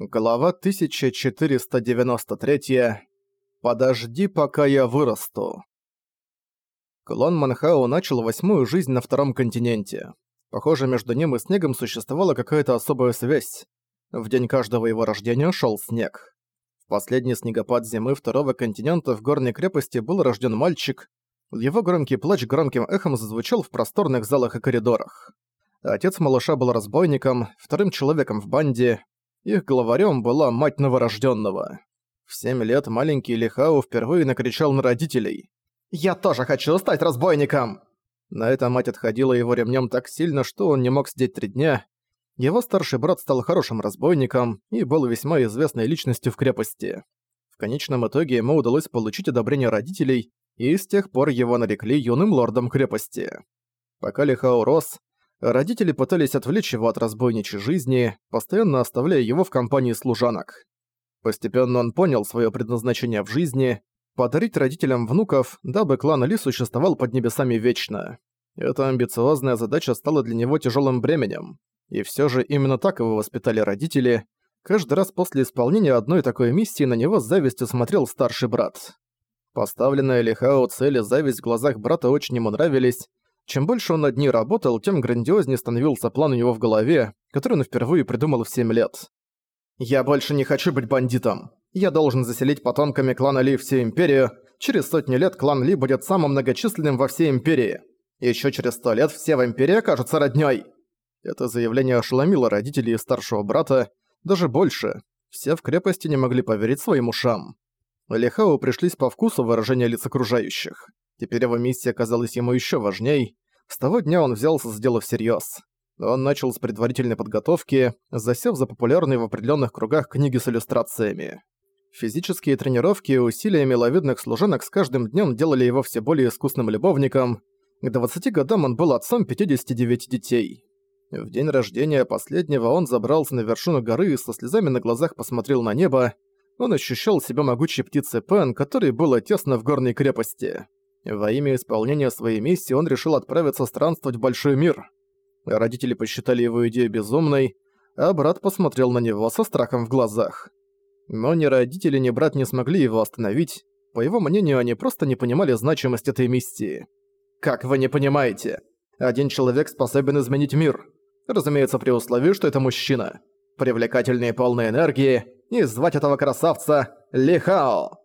Глава 1493. Подожди, пока я вырасту. Клон Манхао начал восьмую жизнь на втором континенте. Похоже, между ним и снегом существовала какая-то особая связь. В день каждого его рождения шел снег. В последний снегопад зимы второго континента в горной крепости был рожден мальчик. Его громкий плач громким эхом зазвучал в просторных залах и коридорах. Отец малыша был разбойником, вторым человеком в банде, их главарем была мать новорожденного. В семь лет маленький Лихау впервые накричал на родителей. «Я тоже хочу стать разбойником!» На это мать отходила его ремнем так сильно, что он не мог сидеть три дня. Его старший брат стал хорошим разбойником и был весьма известной личностью в крепости. В конечном итоге ему удалось получить одобрение родителей, и с тех пор его нарекли юным лордом крепости. Пока Лихао рос, Родители пытались отвлечь его от разбойничьей жизни, постоянно оставляя его в компании служанок. Постепенно он понял свое предназначение в жизни – подарить родителям внуков, дабы клан Ли существовал под небесами вечно. Эта амбициозная задача стала для него тяжелым бременем. И все же именно так его воспитали родители. Каждый раз после исполнения одной такой миссии на него с завистью смотрел старший брат. Поставленная Лихао цель и зависть в глазах брата очень ему нравились, чем больше он над ней работал, тем грандиознее становился план у него в голове, который он впервые придумал в 7 лет. «Я больше не хочу быть бандитом. Я должен заселить потомками клана Ли всю Империю. Через сотни лет клан Ли будет самым многочисленным во всей Империи. Еще через сто лет все в Империи окажутся роднёй». Это заявление ошеломило родителей и старшего брата, даже больше. Все в крепости не могли поверить своим ушам. Лихау пришлись по вкусу выражения лиц окружающих. Теперь его миссия казалась ему еще важней. С того дня он взялся за дело всерьез. Он начал с предварительной подготовки, засев за популярные в определенных кругах книги с иллюстрациями. Физические тренировки и усилия миловидных служанок с каждым днем делали его все более искусным любовником. К 20 годам он был отцом 59 детей. В день рождения последнего он забрался на вершину горы и со слезами на глазах посмотрел на небо. Он ощущал себя могучей птицей Пен, которой было тесно в горной крепости. Во имя исполнения своей миссии он решил отправиться странствовать в большой мир. Родители посчитали его идею безумной, а брат посмотрел на него со страхом в глазах. Но ни родители, ни брат не смогли его остановить. По его мнению, они просто не понимали значимость этой миссии. «Как вы не понимаете? Один человек способен изменить мир. Разумеется, при условии, что это мужчина. Привлекательный и полный энергии. И звать этого красавца Лихао!»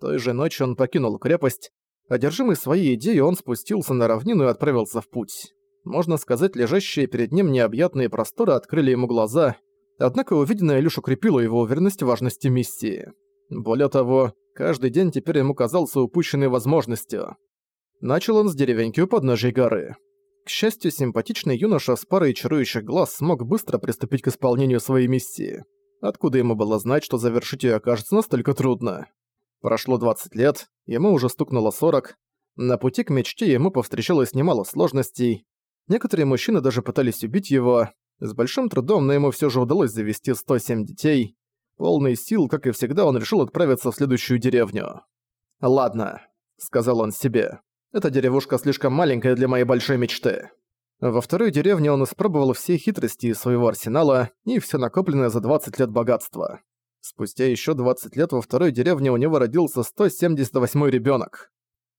Той же ночью он покинул крепость, Одержимый своей идеей, он спустился на равнину и отправился в путь. Можно сказать, лежащие перед ним необъятные просторы открыли ему глаза, однако увиденное лишь укрепило его уверенность в важности миссии. Более того, каждый день теперь ему казался упущенной возможностью. Начал он с деревеньки у подножия горы. К счастью, симпатичный юноша с парой чарующих глаз смог быстро приступить к исполнению своей миссии. Откуда ему было знать, что завершить её окажется настолько трудно? Прошло 20 лет, ему уже стукнуло 40. На пути к мечте ему повстречалось немало сложностей. Некоторые мужчины даже пытались убить его. С большим трудом, но ему все же удалось завести 107 детей. Полный сил, как и всегда, он решил отправиться в следующую деревню. «Ладно», — сказал он себе. «Эта деревушка слишком маленькая для моей большой мечты». Во второй деревне он испробовал все хитрости своего арсенала и все накопленное за 20 лет богатства. Спустя еще 20 лет во второй деревне у него родился 178-й ребенок.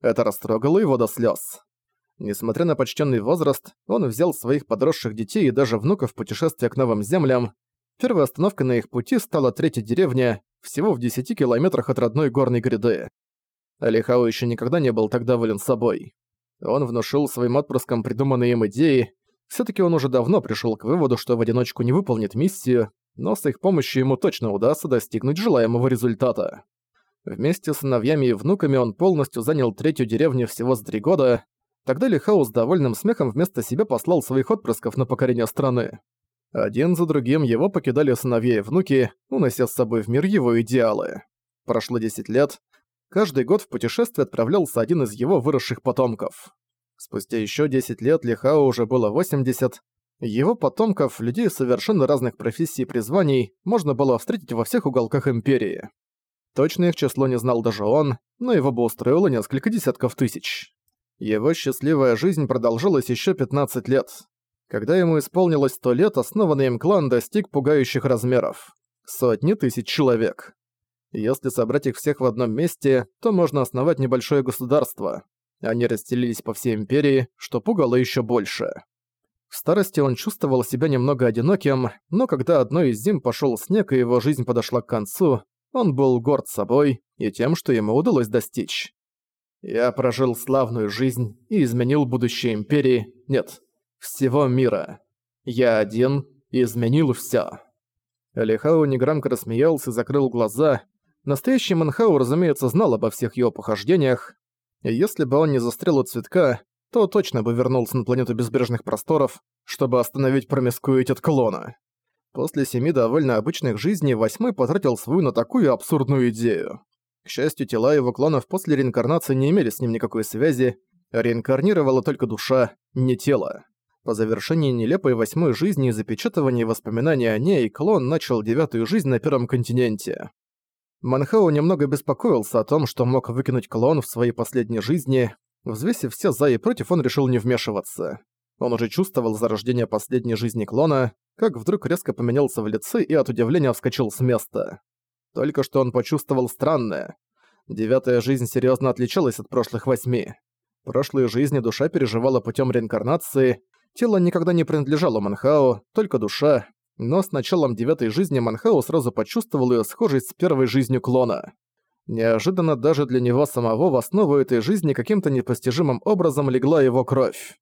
Это растрогало его до слез. Несмотря на почтенный возраст, он взял своих подросших детей и даже внуков в путешествие к новым землям. Первой остановкой на их пути стала третья деревня, всего в 10 километрах от родной горной гряды. Алихао еще никогда не был так доволен собой. Он внушил своим отпрыскам придуманные им идеи, все таки он уже давно пришел к выводу, что в одиночку не выполнит миссию, но с их помощью ему точно удастся достигнуть желаемого результата. Вместе с сыновьями и внуками он полностью занял третью деревню всего с три года, тогда Лихау с довольным смехом вместо себя послал своих отпрысков на покорение страны. Один за другим его покидали сыновья и внуки, унося с собой в мир его идеалы. Прошло 10 лет. Каждый год в путешествие отправлялся один из его выросших потомков. Спустя еще 10 лет Лихау уже было 80, его потомков, людей совершенно разных профессий и призваний, можно было встретить во всех уголках Империи. Точно их число не знал даже он, но его бы устроило несколько десятков тысяч. Его счастливая жизнь продолжилась еще 15 лет. Когда ему исполнилось 100 лет, основанный им клан достиг пугающих размеров. Сотни тысяч человек. Если собрать их всех в одном месте, то можно основать небольшое государство. Они расстелились по всей империи, что пугало еще больше. В старости он чувствовал себя немного одиноким, но когда одной из зим пошел снег и его жизнь подошла к концу, он был горд собой и тем, что ему удалось достичь. «Я прожил славную жизнь и изменил будущее Империи, нет, всего мира. Я один изменил всё». Лихау негромко рассмеялся и закрыл глаза. Настоящий Манхау, разумеется, знал обо всех его похождениях. И если бы он не застрял у цветка, то точно бы вернулся на планету безбрежных просторов, чтобы остановить промискуитет клона. После семи довольно обычных жизней восьмой потратил свою на такую абсурдную идею. К счастью, тела его клонов после реинкарнации не имели с ним никакой связи, реинкарнировала только душа, не тело. По завершении нелепой восьмой жизни и запечатывании воспоминаний о ней, клон начал девятую жизнь на Первом континенте. Манхау немного беспокоился о том, что мог выкинуть клон в своей последней жизни, Взвесив все за и против, он решил не вмешиваться. Он уже чувствовал зарождение последней жизни клона, как вдруг резко поменялся в лице и от удивления вскочил с места. Только что он почувствовал странное. Девятая жизнь серьезно отличалась от прошлых восьми. Прошлые жизни душа переживала путем реинкарнации, тело никогда не принадлежало Манхао, только душа, но с началом девятой жизни Манхао сразу почувствовал ее схожесть с первой жизнью клона. Неожиданно даже для него самого в основу этой жизни каким-то непостижимым образом легла его кровь.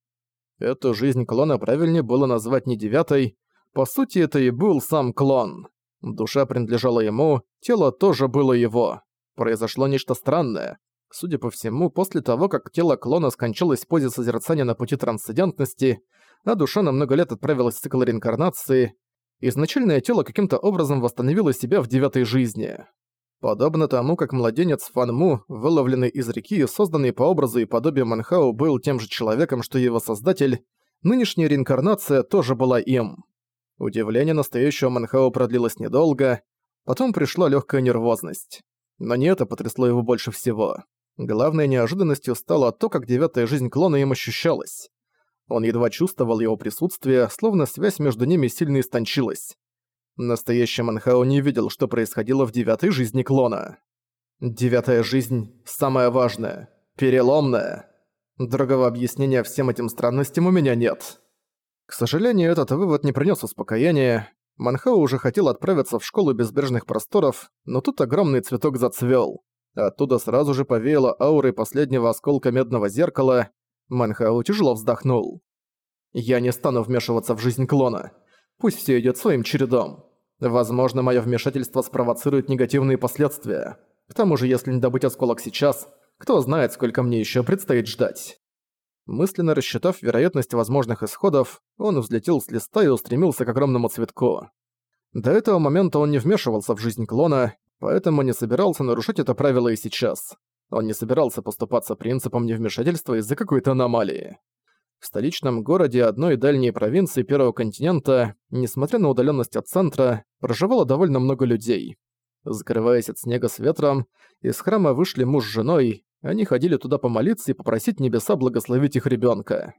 Эту жизнь клона правильнее было назвать не девятой, по сути это и был сам клон. Душа принадлежала ему, тело тоже было его. Произошло нечто странное. Судя по всему, после того, как тело клона скончалось в позе созерцания на пути трансцендентности, а душа на много лет отправилась в цикл реинкарнации, изначальное тело каким-то образом восстановило себя в девятой жизни. Подобно тому, как младенец Фанму, выловленный из реки и созданный по образу и подобию Манхау, был тем же человеком, что и его создатель, нынешняя реинкарнация тоже была им. Удивление настоящего Манхау продлилось недолго, потом пришла легкая нервозность. Но не это потрясло его больше всего. Главной неожиданностью стало то, как девятая жизнь клона им ощущалась. Он едва чувствовал его присутствие, словно связь между ними сильно истончилась. Настоящий Манхао не видел, что происходило в девятой жизни клона. Девятая жизнь – самая важная, переломная. Другого объяснения всем этим странностям у меня нет. К сожалению, этот вывод не принес успокоения. Манхао уже хотел отправиться в школу безбрежных просторов, но тут огромный цветок зацвел. Оттуда сразу же повеяло аурой последнего осколка медного зеркала. Манхао тяжело вздохнул. «Я не стану вмешиваться в жизнь клона. Пусть все идет своим чередом. Возможно, мое вмешательство спровоцирует негативные последствия. К тому же, если не добыть осколок сейчас, кто знает, сколько мне еще предстоит ждать. Мысленно рассчитав вероятность возможных исходов, он взлетел с листа и устремился к огромному цветку. До этого момента он не вмешивался в жизнь клона, поэтому не собирался нарушать это правило и сейчас. Он не собирался поступаться принципом невмешательства из-за какой-то аномалии. В столичном городе одной дальней провинции Первого континента, несмотря на удаленность от центра, проживало довольно много людей. Закрываясь от снега с ветром, из храма вышли муж с женой, они ходили туда помолиться и попросить небеса благословить их ребенка.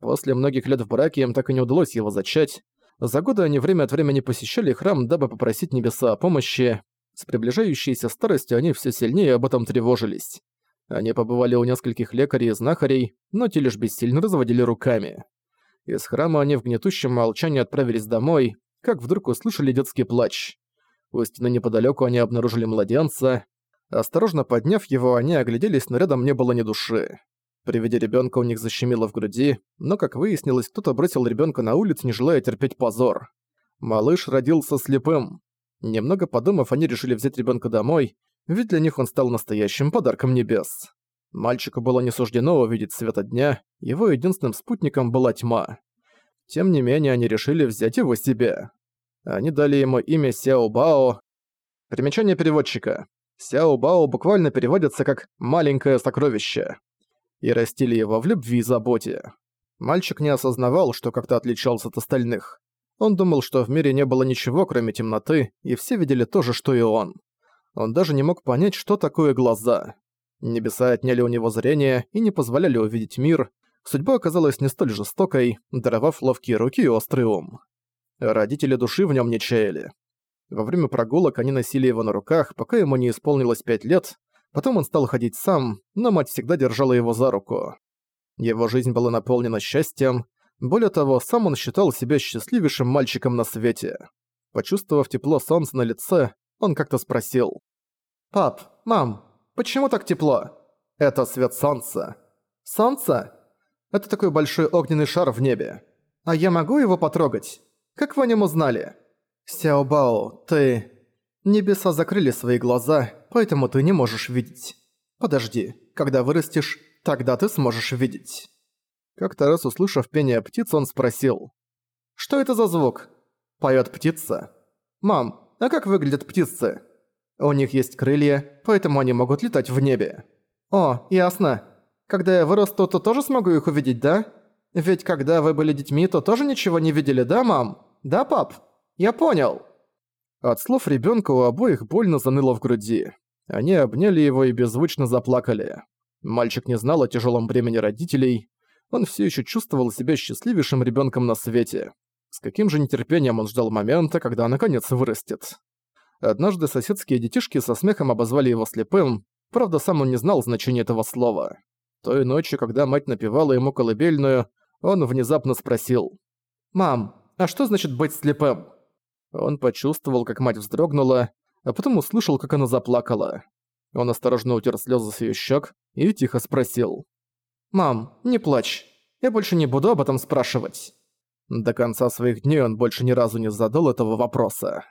После многих лет в браке им так и не удалось его зачать. За годы они время от времени посещали храм, дабы попросить небеса о помощи. С приближающейся старостью они все сильнее об этом тревожились. Они побывали у нескольких лекарей и знахарей, но те лишь бессильно разводили руками. Из храма они в гнетущем молчании отправились домой, как вдруг услышали детский плач. У стены неподалеку они обнаружили младенца. Осторожно подняв его, они огляделись, но рядом не было ни души. При виде ребенка у них защемило в груди, но, как выяснилось, кто-то бросил ребенка на улицу, не желая терпеть позор. Малыш родился слепым. Немного подумав, они решили взять ребенка домой, ведь для них он стал настоящим подарком небес. Мальчику было не суждено увидеть света дня, его единственным спутником была тьма. Тем не менее, они решили взять его себе. Они дали ему имя Сяо Бао. Примечание переводчика. Сяо Бао буквально переводится как «маленькое сокровище». И растили его в любви и заботе. Мальчик не осознавал, что как-то отличался от остальных. Он думал, что в мире не было ничего, кроме темноты, и все видели то же, что и он. Он даже не мог понять, что такое глаза. Небеса отняли у него зрение и не позволяли увидеть мир. Судьба оказалась не столь жестокой, даровав ловкие руки и острый ум. Родители души в нем не чаяли. Во время прогулок они носили его на руках, пока ему не исполнилось пять лет, потом он стал ходить сам, но мать всегда держала его за руку. Его жизнь была наполнена счастьем, более того, сам он считал себя счастливейшим мальчиком на свете. Почувствовав тепло солнца на лице, он как-то спросил. «Пап, мам, почему так тепло?» «Это свет солнца». «Солнце? Это такой большой огненный шар в небе. А я могу его потрогать? Как вы о нем узнали?» «Сяобао, ты...» «Небеса закрыли свои глаза, поэтому ты не можешь видеть. Подожди, когда вырастешь, тогда ты сможешь видеть». Как-то раз услышав пение птиц, он спросил. «Что это за звук?» «Поёт птица». «Мам, а как выглядят птицы?» «У них есть крылья, поэтому они могут летать в небе». «О, ясно. Когда я вырасту, то тоже смогу их увидеть, да? Ведь когда вы были детьми, то тоже ничего не видели, да, мам? Да, пап? Я понял». От слов ребёнка у обоих больно заныло в груди. Они обняли его и беззвучно заплакали. Мальчик не знал о тяжёлом бремени родителей. Он всё ещё чувствовал себя счастливейшим ребёнком на свете. С каким же нетерпением он ждал момента, когда наконец вырастет. Однажды соседские детишки со смехом обозвали его слепым, правда, сам он не знал значения этого слова. Той ночью, когда мать напевала ему колыбельную, он внезапно спросил. «Мам, а что значит быть слепым?» Он почувствовал, как мать вздрогнула, а потом услышал, как она заплакала. Он осторожно утер слезы с её щек и тихо спросил. «Мам, не плачь. Я больше не буду об этом спрашивать». До конца своих дней он больше ни разу не задал этого вопроса.